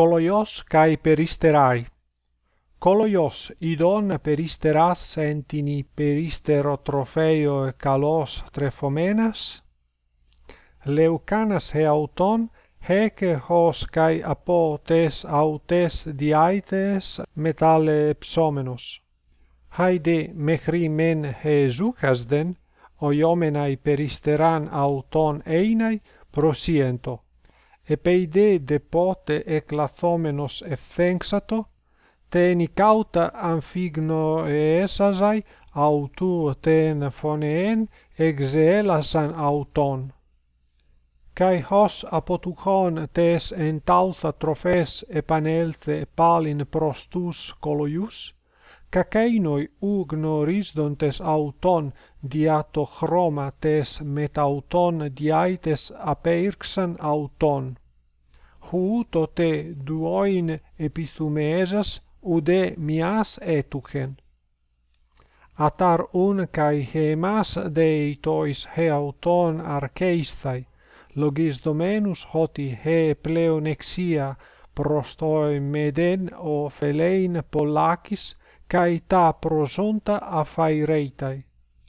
Κολοϊός καί περιστεράι. Κολοϊός ειδών περιστεράς έντινι περίστερο τροφέιο καλός τρεφομένας. he εαυτόν Hec hos kai apo tes autes diaites metale psomenos. Haide mechri men he zuchas den, oiomenai peristeran auton einai prosiento epeide de pote εκλαθόμενος ευθέγξατο, teni cauta αμφίγνω εέσαζαι αυτού τεν φωνεέν exelasan auton. Καί hos από του χών τες εν τάουθα τροφές επανέλθε πάλιν προς τους Κακέινοι ου γνωρίζοντες αυτον διά το χρώμα τες μεταυτόν διαίτες απέηρξαν αυτον. Χούτο τε δουόιν επιθυμέζας ουδέ μιας έτουχεν. Atar un kai hemas dei tois he auton archeistai logis domenus hoti he pleonexia prostoi meden o felein polakis cae ta prosonta affaireitai.